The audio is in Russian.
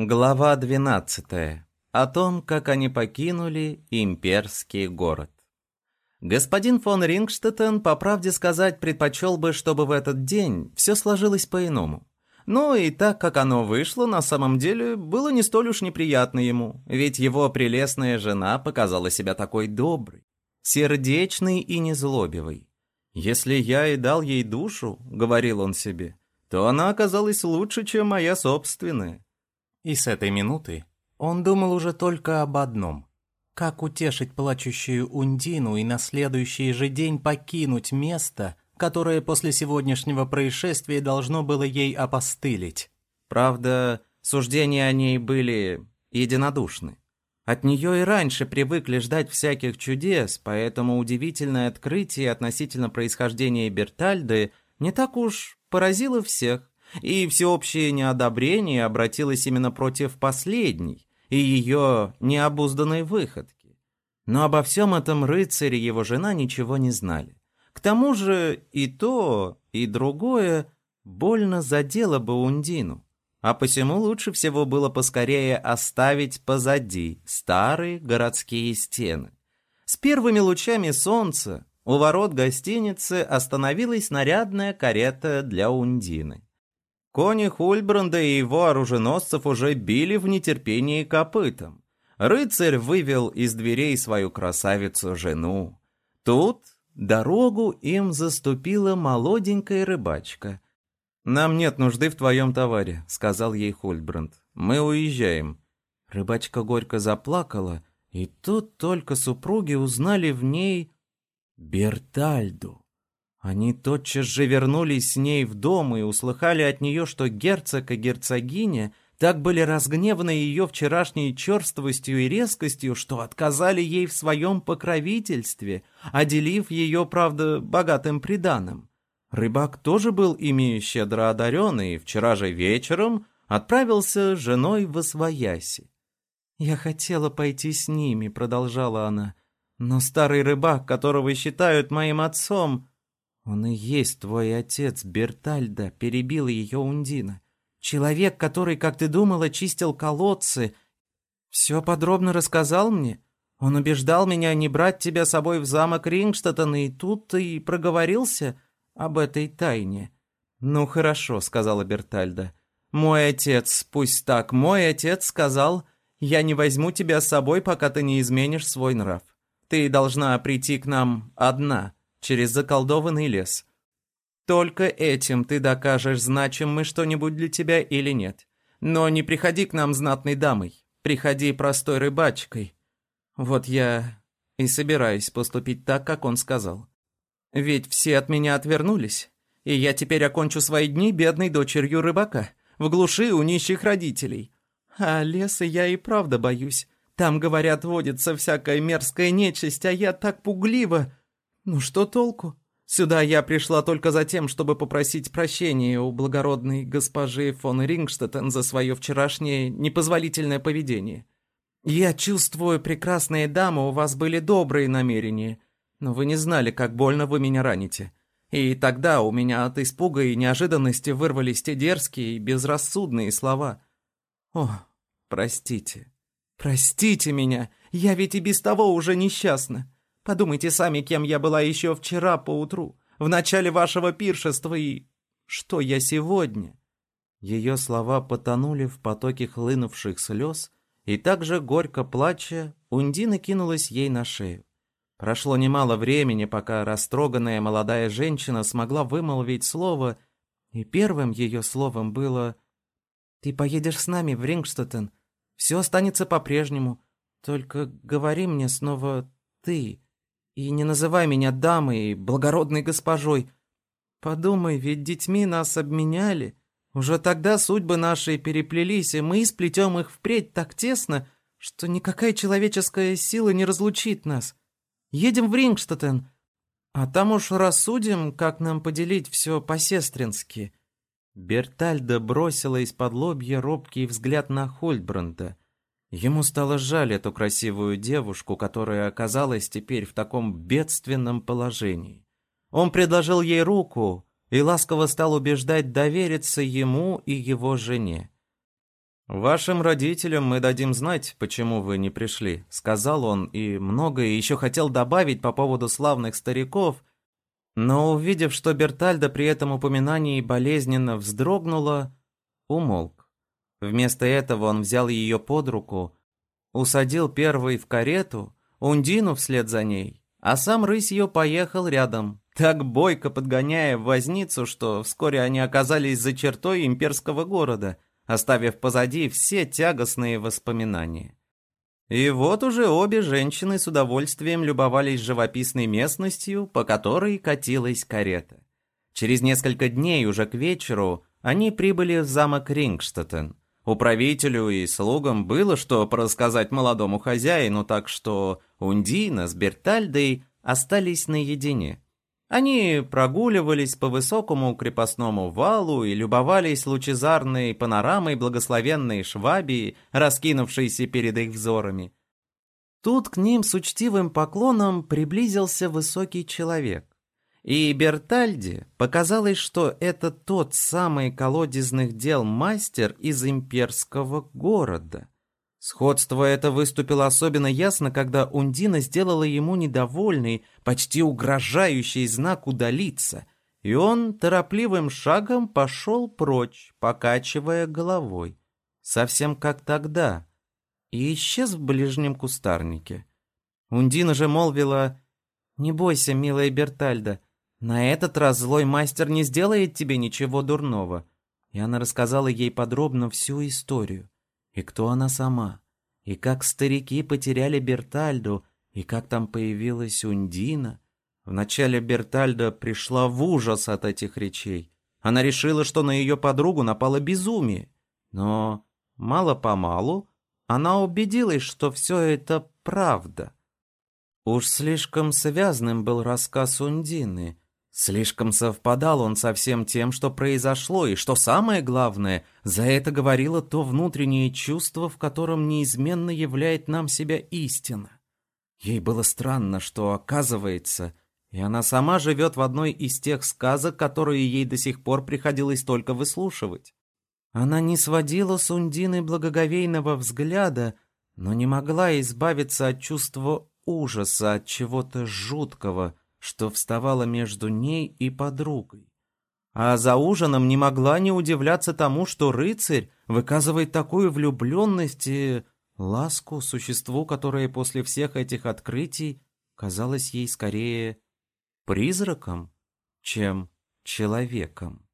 Глава 12. О том, как они покинули имперский город. Господин фон Рингштеттен, по правде сказать, предпочел бы, чтобы в этот день все сложилось по-иному. Но и так, как оно вышло, на самом деле было не столь уж неприятно ему, ведь его прелестная жена показала себя такой доброй, сердечной и незлобивой. «Если я и дал ей душу», — говорил он себе, — то она оказалась лучше, чем моя собственная. И с этой минуты он думал уже только об одном. Как утешить плачущую Ундину и на следующий же день покинуть место, которое после сегодняшнего происшествия должно было ей опостылить. Правда, суждения о ней были единодушны. От нее и раньше привыкли ждать всяких чудес, поэтому удивительное открытие относительно происхождения Бертальды не так уж поразило всех и всеобщее неодобрение обратилось именно против последней и ее необузданной выходки. Но обо всем этом рыцарь и его жена ничего не знали. К тому же и то, и другое больно задело бы Ундину, а посему лучше всего было поскорее оставить позади старые городские стены. С первыми лучами солнца у ворот гостиницы остановилась нарядная карета для Ундины. Кони Хульбранда и его оруженосцев уже били в нетерпении копытом. Рыцарь вывел из дверей свою красавицу-жену. Тут дорогу им заступила молоденькая рыбачка. «Нам нет нужды в твоем товаре», — сказал ей Хульбранд. «Мы уезжаем». Рыбачка горько заплакала, и тут только супруги узнали в ней Бертальду. Они тотчас же вернулись с ней в дом и услыхали от нее, что герцог и герцогиня так были разгневаны ее вчерашней черствостью и резкостью, что отказали ей в своем покровительстве, отделив ее, правда, богатым приданым. Рыбак тоже был ими щедро одарен, и вчера же вечером отправился с женой в Освояси. «Я хотела пойти с ними», — продолжала она, — «но старый рыбак, которого считают моим отцом, «Он и есть твой отец, Бертальда», — перебила ее Ундина. «Человек, который, как ты думала, чистил колодцы. Все подробно рассказал мне. Он убеждал меня не брать тебя с собой в замок Рингштадтен, и тут ты проговорился об этой тайне». «Ну хорошо», — сказала Бертальда. «Мой отец, пусть так, мой отец сказал, я не возьму тебя с собой, пока ты не изменишь свой нрав. Ты должна прийти к нам одна» через заколдованный лес. Только этим ты докажешь, значим мы что-нибудь для тебя или нет. Но не приходи к нам знатной дамой, приходи простой рыбачкой. Вот я и собираюсь поступить так, как он сказал. Ведь все от меня отвернулись, и я теперь окончу свои дни бедной дочерью рыбака, в глуши у нищих родителей. А леса я и правда боюсь. Там, говорят, водится всякая мерзкая нечисть, а я так пуглива. «Ну что толку? Сюда я пришла только за тем, чтобы попросить прощения у благородной госпожи фон Рингштеттен за свое вчерашнее непозволительное поведение. Я чувствую, прекрасные дамы, у вас были добрые намерения, но вы не знали, как больно вы меня раните. И тогда у меня от испуга и неожиданности вырвались те дерзкие и безрассудные слова. О, простите, простите меня, я ведь и без того уже несчастна». Подумайте сами, кем я была еще вчера поутру, в начале вашего пиршества и... Что я сегодня?» Ее слова потонули в потоке хлынувших слез, и также горько плача, Ундина кинулась ей на шею. Прошло немало времени, пока растроганная молодая женщина смогла вымолвить слово, и первым ее словом было «Ты поедешь с нами в Рингштеттен, все останется по-прежнему, только говори мне снова «ты». И не называй меня дамой и благородной госпожой. Подумай, ведь детьми нас обменяли. Уже тогда судьбы наши переплелись, и мы сплетем их впредь так тесно, что никакая человеческая сила не разлучит нас. Едем в Рингштадтен, а там уж рассудим, как нам поделить все по-сестрински». Бертальда бросила из-под лобья робкий взгляд на Хольдбранда — Ему стало жаль эту красивую девушку, которая оказалась теперь в таком бедственном положении. Он предложил ей руку и ласково стал убеждать довериться ему и его жене. «Вашим родителям мы дадим знать, почему вы не пришли», — сказал он, и многое еще хотел добавить по поводу славных стариков, но, увидев, что Бертальда при этом упоминании болезненно вздрогнула, умолк. Вместо этого он взял ее под руку, усадил первой в карету, Ундину вслед за ней, а сам рысью поехал рядом, так бойко подгоняя возницу, что вскоре они оказались за чертой имперского города — оставив позади все тягостные воспоминания. И вот уже обе женщины с удовольствием любовались живописной местностью, по которой катилась карета. Через несколько дней, уже к вечеру, они прибыли в замок Рингштеттен. Управителю и слугам было что рассказать молодому хозяину, так что Ундина с Бертальдой остались наедине. Они прогуливались по высокому крепостному валу и любовались лучезарной панорамой благословенной Швабии, раскинувшейся перед их взорами. Тут к ним с учтивым поклоном приблизился высокий человек. И Бертальде показалось, что это тот самый колодезных дел мастер из имперского города — Сходство это выступило особенно ясно, когда Ундина сделала ему недовольный, почти угрожающий знак удалиться, и он торопливым шагом пошел прочь, покачивая головой, совсем как тогда, и исчез в ближнем кустарнике. Ундина же молвила, «Не бойся, милая Бертальда, на этот раз злой мастер не сделает тебе ничего дурного». И она рассказала ей подробно всю историю и кто она сама, и как старики потеряли Бертальду, и как там появилась Ундина. Вначале Бертальда пришла в ужас от этих речей. Она решила, что на ее подругу напало безумие. Но мало-помалу она убедилась, что все это правда. Уж слишком связным был рассказ Ундины, Слишком совпадал он со всем тем, что произошло, и что самое главное, за это говорило то внутреннее чувство, в котором неизменно являет нам себя истина. Ей было странно, что, оказывается, и она сама живет в одной из тех сказок, которые ей до сих пор приходилось только выслушивать. Она не сводила с Ундины благоговейного взгляда, но не могла избавиться от чувства ужаса, от чего-то жуткого — что вставала между ней и подругой. А за ужином не могла не удивляться тому, что рыцарь выказывает такую влюбленность и ласку существу, которое после всех этих открытий казалось ей скорее призраком, чем человеком.